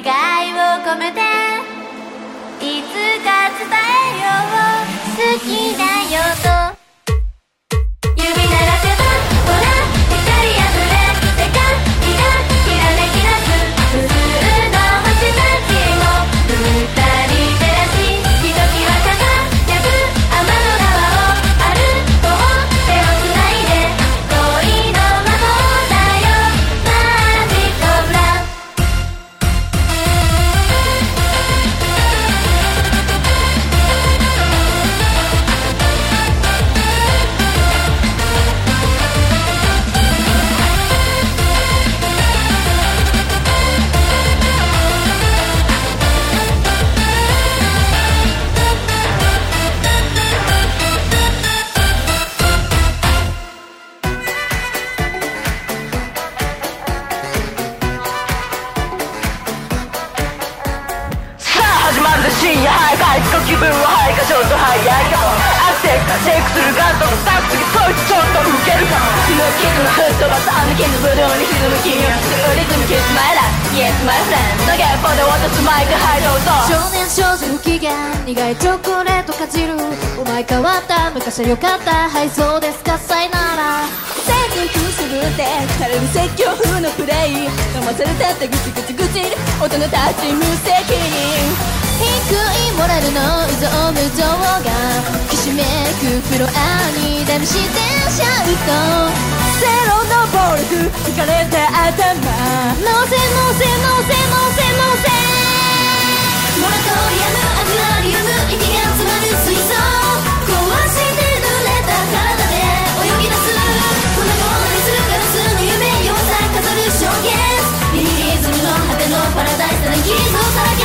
願いを込めていつか伝えよう。好きだった昔はよかった。はいそうですか。さいなら。セクくすぶって軽い説教風のプレイ。飲まされたってぐちぐちぐち大人たち無責任低いモラルの有象無情がきしめくフロアにダメしてシャウト。ゼロの暴力引かれた頭。乗せ乗せ乗せ乗せ乗せ。モラトリアムアクアリウム息が詰まる水槽。傷をさら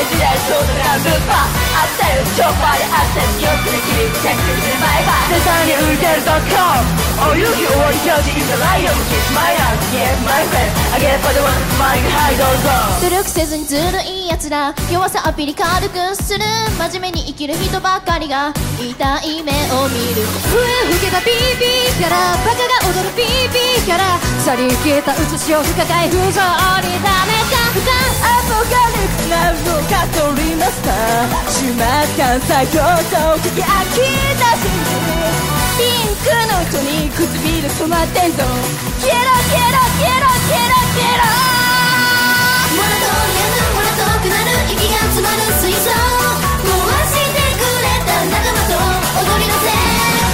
噛みつきたい時代そうだからグッパーアクセルチョッパーでアクセス気をつけてキープチェックしてバイバイ世界に浮いてる .com お遊戯終わり表示いざライオンキスマイラン Yes my friend あげっぱで渡すマイクはいどうぞ努力せずにずる。いやつら弱さアピリ軽くする真面目に生きる人ばかりが痛い目を見る笛吹けたピーピーからバカが踊るピーピーから去り消えた写しを不可解不条にダメか不可アポカリプスなのかとりました。しまった最強と聞き飽きた真実ピンクの人に唇染まってんぞケロケロケロケロケロ。モラトリアムモラ遠くなる息が詰まる水槽。壊してくれた仲間と踊り出せ。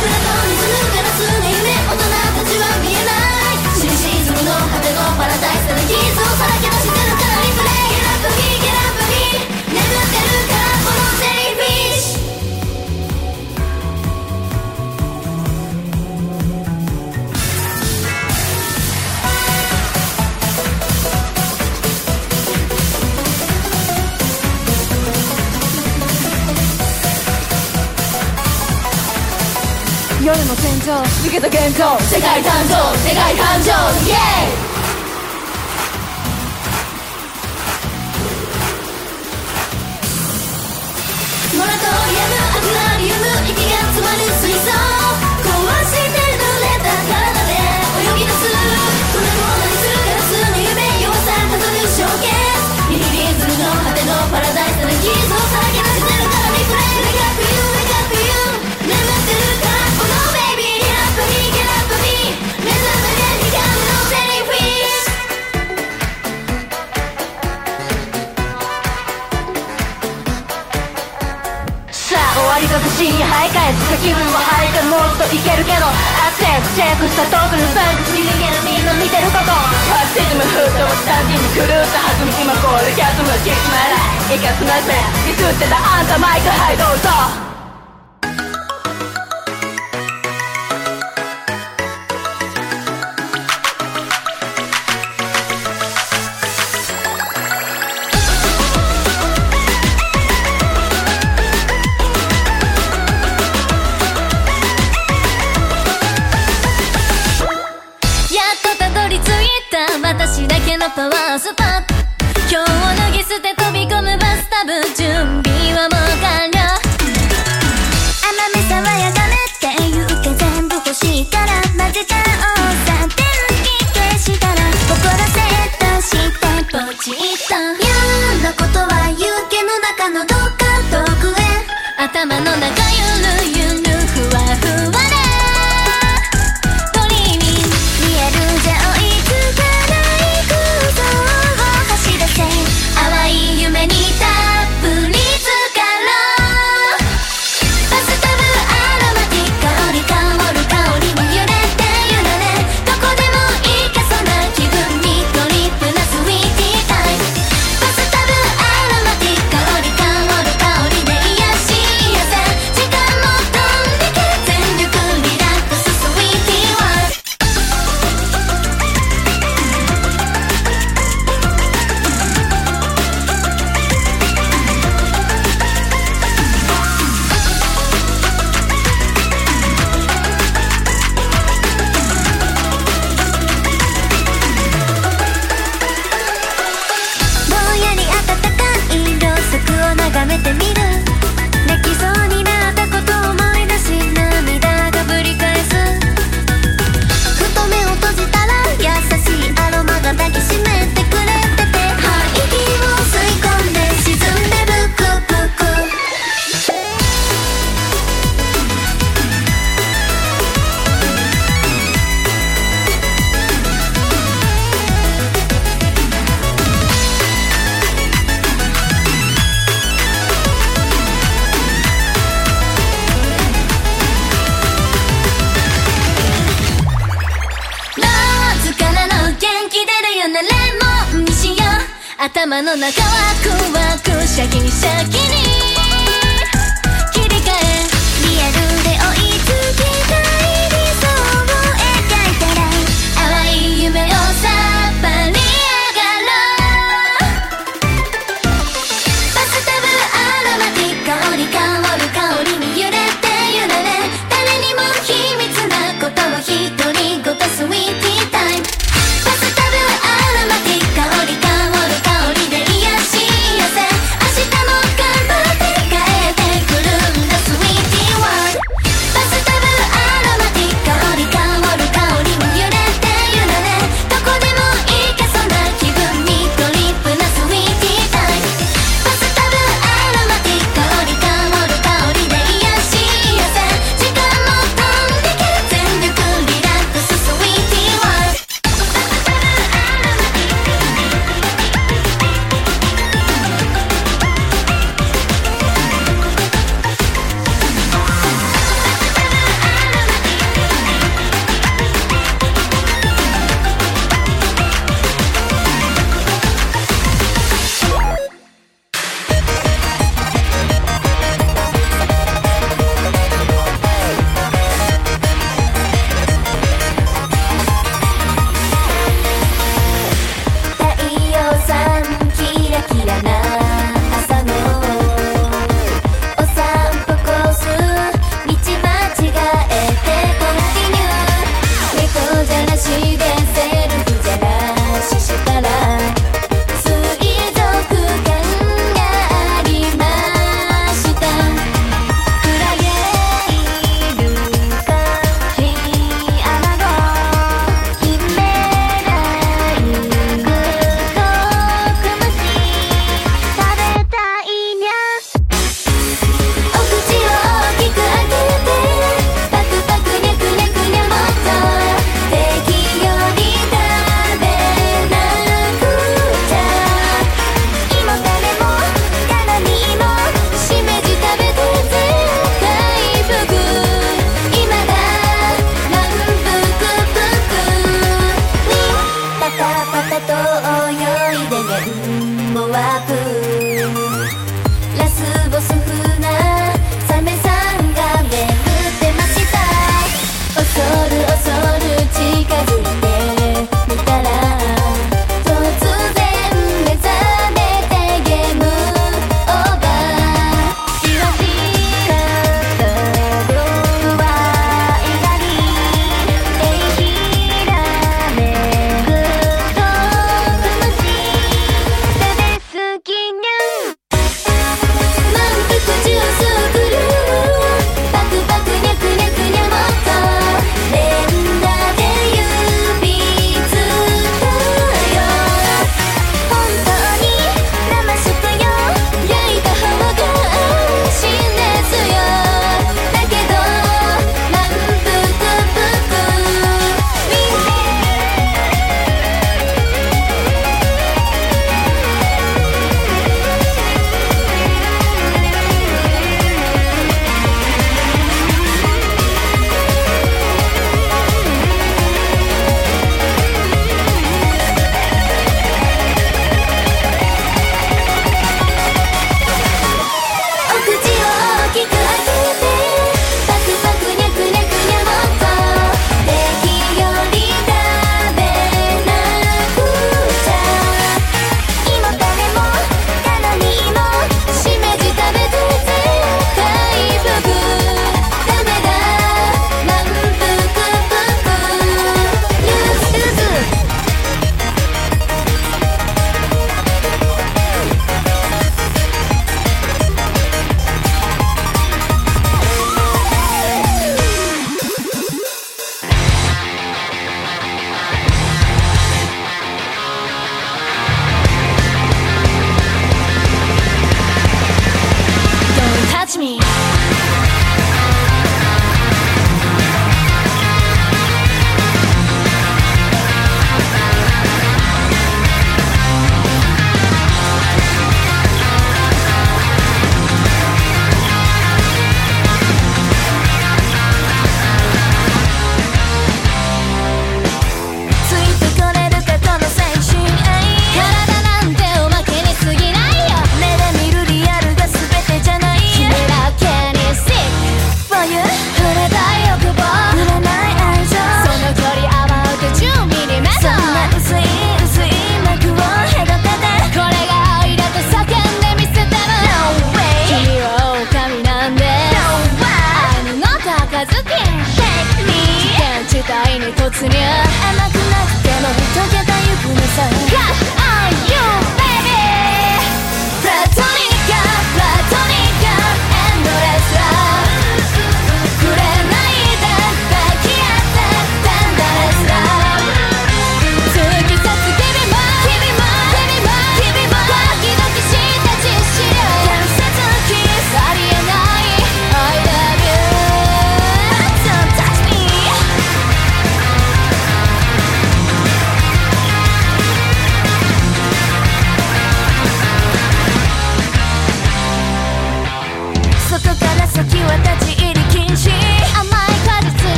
プラトニズムガラスの夢大人たちは見えない。シリシズムの果てのパラダイスで傷をさらけ出して夜の戦場。逃げた現状世界誕生。世界誕生。イエーイ。れキャスムキスマイライ生かすなぜミスってたあんたマイクはいどうぞ。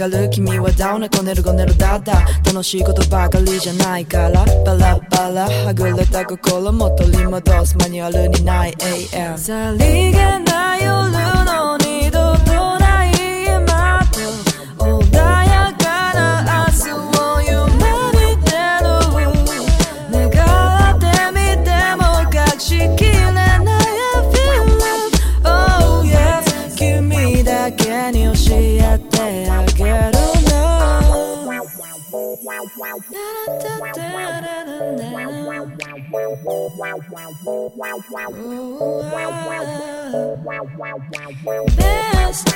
がる。君はダウン。なこねるこねるだだ。楽しいことばかりじゃないから。バラバラ。はぐれた心も取り戻すマニュアルにない。AM さりげない夜。Best